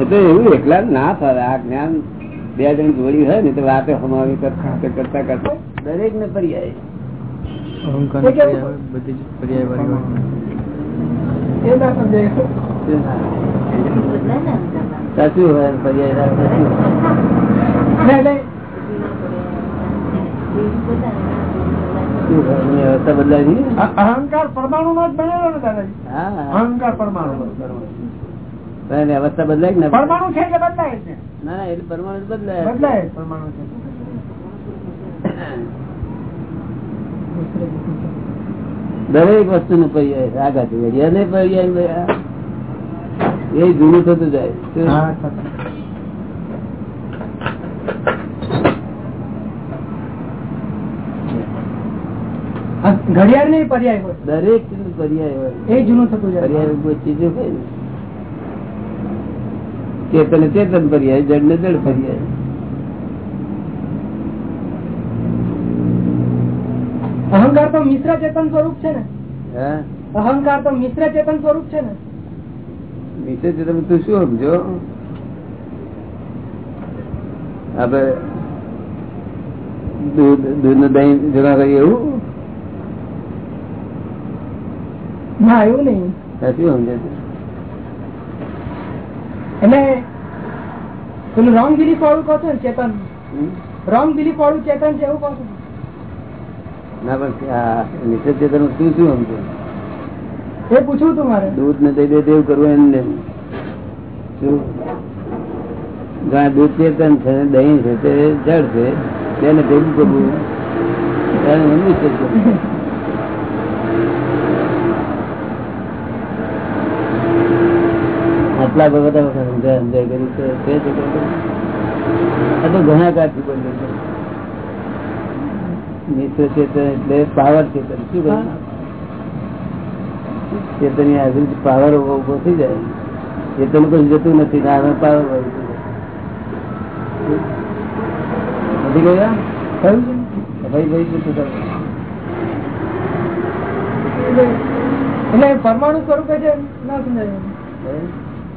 તો એવું એકલા ના ફરે આ જ્ઞાન બે જણ જોડી હોય ને તો વાતે હમાવી કરતા કરતા કરતા દરેક ને પર્યાય બધી જ પર્યાય સાચું હોય. પર્યાય ને? એની ને? અહંકાર પરમાણુ માં જ બનેલો ને દાદાજી. હા. અહંકાર પરમાણુ બદલાય કે પરમાણુ છે એટલે બદલાય છે? ના ના એટલે પરમાણુ બદલાય બદલાય પરમાણુ છે. દરેક વસ્તુ નું પર્યાય આગળ પર્યાય ને પર્યાય. એ જૂનું થતું જાય શું? હા સાચું. આ ઘડિયાળ નહીં પર્યાય હોય. દરેક ચીજ પર્યાય હોય. એ જૂનું થતું જાય. પર્યાય કોઈ ચીજો હોય ચેતન ચેતન પર્યાય જડ ને જડ પર્યાય. અહંકાર તો મિશ્ર ચેતન સ્વરૂપ છે ને. હા? અહંકાર તો મિશ્ર ચેતન સ્વરૂપ છે ને. મિશ્ર ચેતન તું શું સમજો? આપડે દૂધ દૂધનું દહીં જમા કરીએ એવું ના એવું નહીં શું સમજે? એટલે પેલું રોંગ બિલીફ વાળું કહો છો ને ચેતન? રોંગ બિલીફ વાળું ચેતન છે એવું કહો છો? ના પણ નિષેધ ચેતન તું શું સમજો એ પૂછવું તું મારે. દૂધ ને દઈ દે તેવું કરવું એમને શું? ઘણા દૂધ ચેતન છે દહીં છે તે જળ છે તેને ભેગું કરવું નિષેધ ચેતન. બધા વખત સમજાય સમજાય કર્યું છે તે જ. આ તો ઘણા કાળથી બન્યું છે. મિત્ર ચેતન એટલે પાવર ચેતન શું કહ્યું ચેતન હાજરી પાવર ઊભો થઈ જાય. ચેતન કોઈ જતું નથી ને આનો પાવર નથી ગયા ભાઈ ભાઈ જતું એટલે પરમાણુ સ્વરૂપે છે ના સમજાય.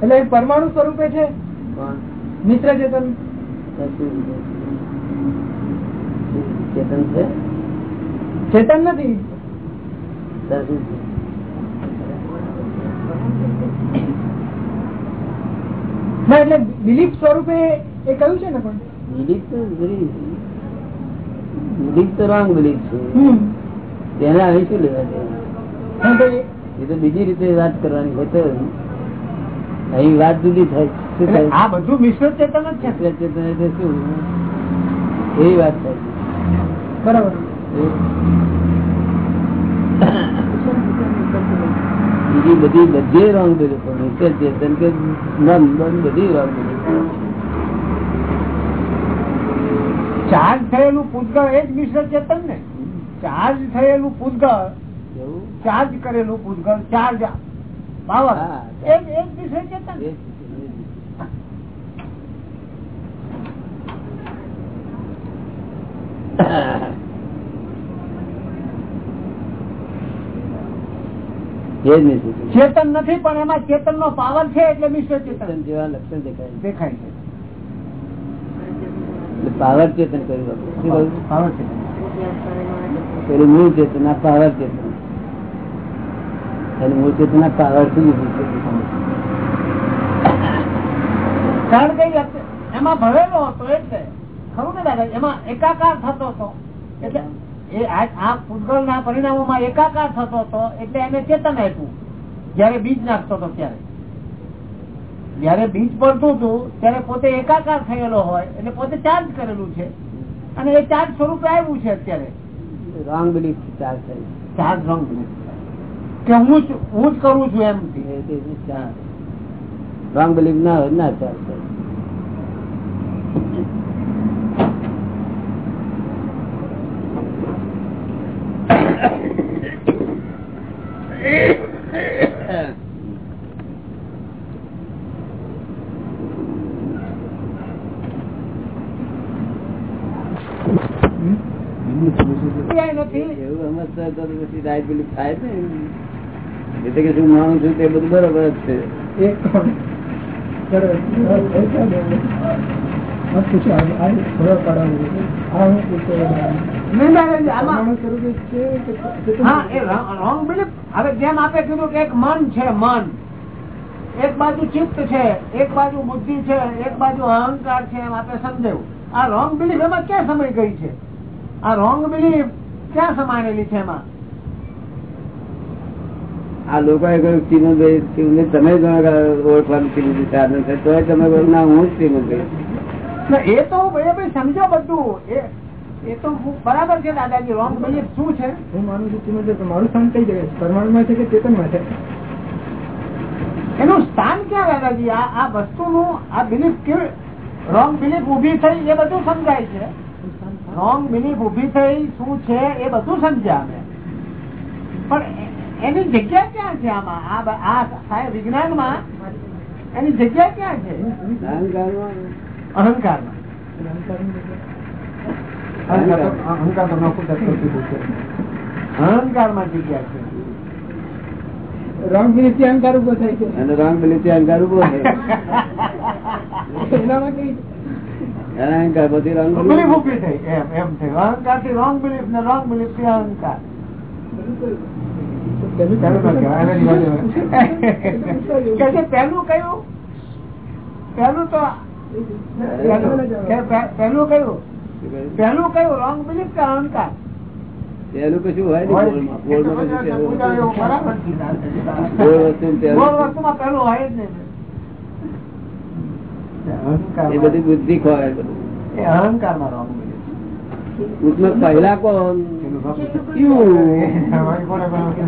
એટલે પરમાણુ સ્વરૂપે છે? મિત્ર ચેતન. ચેતન છે? ચેતન નથી. ના એટલે બિલીફ સ્વરૂપે એ કહ્યું છે ને પણ? બિલીફ તો બિલીફ. તો રોંગ બિલીફ છે. તેને આવી શું લેવા દે એ તો બીજી રીતે વાત કરવાની હોય તો અહીં વાત જુદી થાય. શું થાય? આ બધું મિશ્ર ચેતન જ છે. મિશ્ર ચેતન એટલે શું? એવી વાત થાય. બરાબર. બીજી બધી બધી રોંગ બિલીફ મિશ્ર ચેતન કે મન મન બધી રોંગ બધું ચાર્જ થયેલું પૂતગળ એ જ મિશ્ર ચેતન ને. ચાર્જ થયેલું પૂતગળ ચાર્જ કરેલું પૂતગળ ચાર્જ ચેતન નથી પણ એમાં ચેતન નો પાવર છે એટલે મિશ્ર ચેતન. જેવા લક્ષણ દેખાય દેખાય છે. પાવર ચેતન કર્યું? પાવર ચેતન. પેલું મૂળ ચેતન આ પાવર ચેતન. અને મૂળ ચેતન પાવરથી કારણ કે એમાં ભરેલો હતો એટલે ખરું ને દાદા? એમાં એકાકાર થતો હતો. એટલે એ આ ભૂતગળ ના પરિણામોમાં એકાકાર થતો હતો એટલે એને ચેતન આપ્યું. જયારે બીજ નાખતો હતો ત્યારે. જયારે બીજ પડતું હતું ત્યારે પોતે એકાકાર થયેલો હોય એટલે પોતે ચાર્જ કરેલું છે. અને એ ચાર્જ સ્વરૂપે આવ્યું છે અત્યારે. રોંગ બિલીફ ચાર થાય ચાર્જ રંગ કે હું હું જ કરું છું એમ. રોંગ બિલીફ ના હોય ના ચાલ. થાય નથી એવું સમજતા તો પછી રાઈટ બિલીફ થાય ને એટલે કે શું માનું છું તે બધું બરોબર જ છે. એક મન છે મન. એક બાજુ ચિત્ત છે એક બાજુ બુદ્ધિ છે એક બાજુ અહંકાર છે એમ આપણે સમજાયું. આ રોંગ બિલીફ એમાં ક્યાં સમય ગઈ છે? આ રોંગ બિલીફ ક્યાં સમાયેલી છે એમાં? આ લોકોએ કહ્યું શ્રીમંતભાઈ શ્રીમંતભાઈ તમે જ ઓળખવાનું શ્રીમંતભાઈ સાધન છે. તો તમે કહ્યું ના હું શ્રીમંતભાઈ એ તો ભાઈ ભાઈ સમજો બધું. એ એ તો બરાબર છે દાદાજી રોંગ બિલીફ શું છે? હું માનું છું શ્રીમંત મારું સ્થાન કઈ જગ્યાએ છે? પરમાણુમાં છે કે ચેતનમાં છે? એનું સ્થાન ક્યાં દાદાજી? આ આ વસ્તુનું આ બિલીફ કેવી રોંગ બિલીફ ઊભી થઈ એ બધું સમજાય છે. રોંગ બિલીફ ઊભી થઈ શું છે એ બધું સમજ્યા અમે. પણ એની જગ્યા ક્યાં છે આમાં? આ આ સાહેબ એની જગ્યા ક્યાં છે? અહંકારમાં. અહંકારમાં. અહંકાર જગ્યા છે. રોંગ બિલીફથી અહંકાર ઊભો થાય છે. અને રોંગ બિલીફ અહંકાર ઊભો થયો એનામાં કઈ? અહંકાર પછી રોંગ બિલીફ ઊભી થઈ. એમ એમ થયું અહંકારથી રોંગ બિલીફ ને રોંગ બિલીફથી અહંકાર. પેલું કયું? પહેલું તો પહેલું કે પે- પહેલું કયું? પહેલું કયું? રોંગ બિલીફ કે અહંકાર? કશું હોય? ને એ બધી બુદ્ધિ ખોવાય. બધું એ અહંકારમાં રોંગ उसमें पहला कौन यू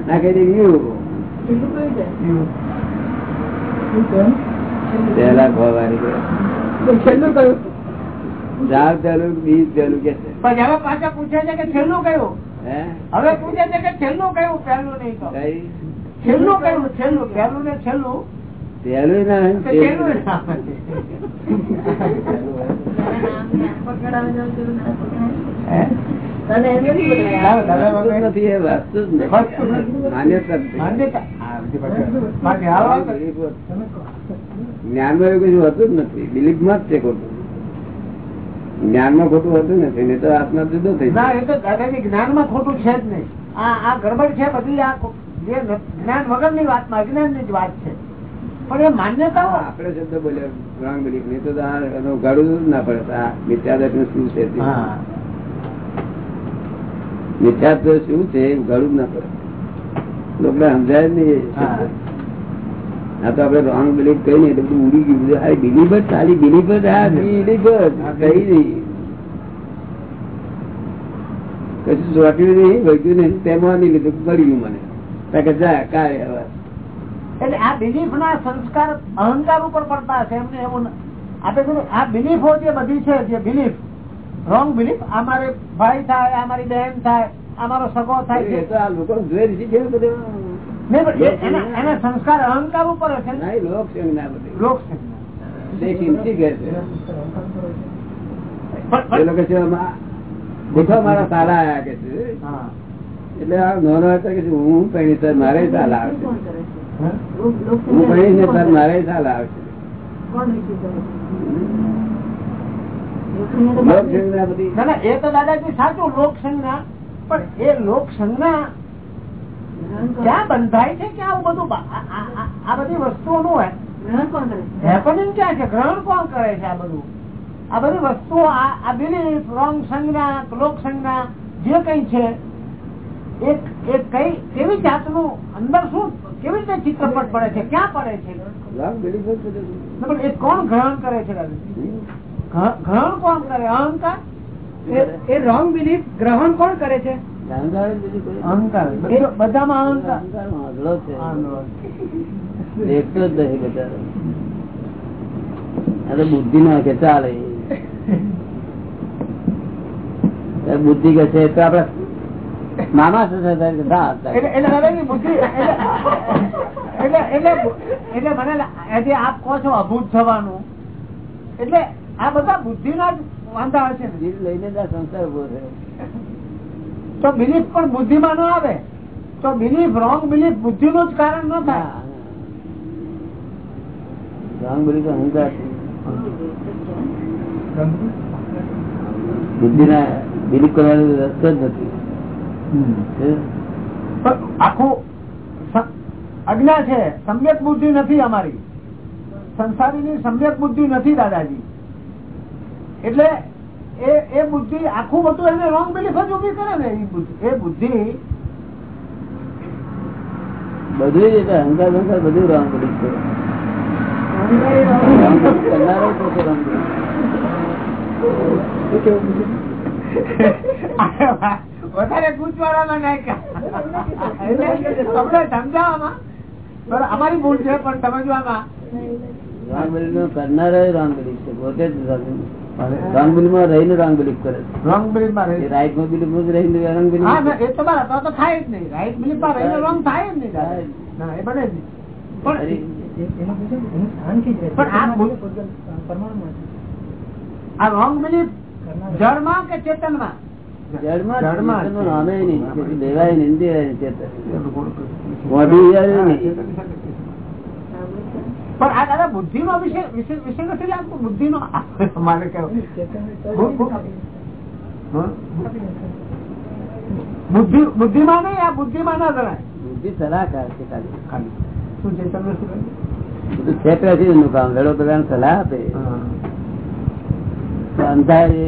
ना कह दे यू पहला खवारी गया છેલ્લું કયું ઝાડ પહેલું બીજ પહેલું કે છે પછી હવે પાછા પૂછે છે કે છેલ્લું કયું હે હવે પૂછે છે કે છેલ્લું કયું પહેલું નહીં તો કઈ છેલ્લું કયું છેલ્લું પહેલું ને છેલ્લું પહેલું ના હોય ને તો છેલ્લું છેલ્લું. ના જ જ જ તો- જ્ઞાનમાં એવું કશું હતું જ નથી. બિલીફમાં જ છે ખોટું. જ્ઞાનમાં ખોટું હતું નથી ને તો આત્મા જુદો થઈ ના જાય. એ તો દાદાજી જ્ઞાનમાં ખોટું છે જ નહીં. આ આ ગડબડ છે બધી આ જ્ઞાન વગરની વાતમાં અજ્ઞાનની જ વાત છે. પણ એ માન્યતા આપણે શબ્દ બોલ્યા રોંગ બિલીફ નહીં તો ગાડું ના પડે. આ મિથ્યાદર્શન શું છે તે. હા. મિથ્યાત્વ શું છે ગળું ના પડે. સમજાય નહીં. આ તો આપડે રોંગ બિલીફ કઈ નહીં બધું ઉડી ગયું. બધું બિલીફ જ ખાલી બિલીફ જ હા. બિલીફ જ કઈ નહીં. કશું ચોટ્યું નહીં વળગ્યું નહીં. તેમાં નહીં લીધું મળી મને. કે જા કાઢે હવે. એટલે આ બિલીફ ના સંસ્કાર અહંકાર ઉપર પડતા હશે. એમને એવું આપણે આ બિલીફો જે બધી છે જે બિલીફ રોંગ બિલીફ આ મારે ભાઈ થાય આ મારી બહેન થાય આ મારો સગો થાય એ તો આ લોકો જોઈ છે કેવું બધું? નહીં, પણ એ- એના સંસ્કાર અહંકાર ઉપર છે મારા સાલા આયા કે છે. હા. એટલે આ નાનો હતો કે હું પૈણી સર મારે સાલા આવશે હા? ને સર મારે સાલા આવશે ના ના, એ તો દાદાજી સાચું લોક સંજ્ઞા પણ એ લોક સંજ્ઞા ક્યાં બંધાય છે કે આવું બધું બા- આ- આ આ- આ બધી વસ્તુઓનું હેપનિંગ ક્યાં છે? ગ્રહણ કોણ કરે છે આ બધું? આ બધી વસ્તુઓ આ આ બિલીફ રોંગ સંજ્ઞા લોક સંજ્ઞા જે કઈ છે એક એક કઈ કેવી જાતનું અંદર શું કેવી રીતે ચિત્રપટ પડે છે? ક્યાં પડે છે. ના, એ કોણ ગ્રહણ કરે છે દાદાજી? ગ્રહ- ગ્રહણ કોણ કરે અહંકાર? એ રોંગ બિલીફ ગ્રહણ કોણ કરે છે? અહંકાર બધામાં અહંકાર. દેખતો જ નથી બુદ્ધિ ના કે ચાલે. બુદ્ધિ કે છે તો આપડે મામા. એટલે મને આપ કહો છો અભૂત થવાનું એટલે આ બધા બુદ્ધિ ના જ વાંધા હશે ને? લઈને જ સંસાર ઊભો થયો તો બિલીફ પણ બુદ્ધિમાં ન આવે. તો બિલીફ રોંગ બિલીફ બુદ્ધિ નું જ કારણ ન થાય. અહંકાર બુદ્ધિ ના બિલીફ કરવાનો રસ્તો જ નથી. આખું અજ્ઞા છે સમ્યક બુદ્ધિ નથી અમારી. સંસારીની સમ્યક બુદ્ધિ નથી દાદાજી. એટલે એ એ બુદ્ધિ આખું બધું એને રોંગ બિલીફ જ ઊભી કરે ને એ બુદ્ધિ. એ બુદ્ધિ બધું જ એટલે અહંકાર બંકાર બધું રોંગ બિલીફ છે. કરનારો પોતે રામ વધારે પૂછવાડામાં નાખ્યા સમજાવવામાં પણ અમારી ભૂલ છે પણ સમજવામાં. રામ બિલીફ નો કરનારો રામ બિલીફ છે. પોતે જ રામ બિલીફ. રામ બિલીફમાં રહીને રામ બિલીફ કરે રોંગ બિલીફમાં રહી રાઈટમાં બિલીફમાં રહીને બિલીફ હા એ તો બરાબર તો તો થાય જ નહીં રાઈટ બિલીફમાં રહીને રોંગ થાય જ નહીં દાદા. થાય જ. ના એ બને જ નહીં પણ આ રોંગ બિલીફ જળમાં કે ચેતનમાં જડમાં જ. જડમાં નામે નહીં લેવાય નહીં દેવાય નહીં ચેતન પણ આ દાદા બુદ્ધિ નો વિષય નથી લાગતો બુદ્ધિ નો મારે? બુદ્ધિ બુદ્ધિમાં નહીં આ બુદ્ધિમાં ના ગણાય બુદ્ધિ સલાહકાર છે ખાલી. શું છે તમને શું ક્ષેત્ર છે એનું કામ. લડો પ્રધાન સલાહ આપે. અંધારે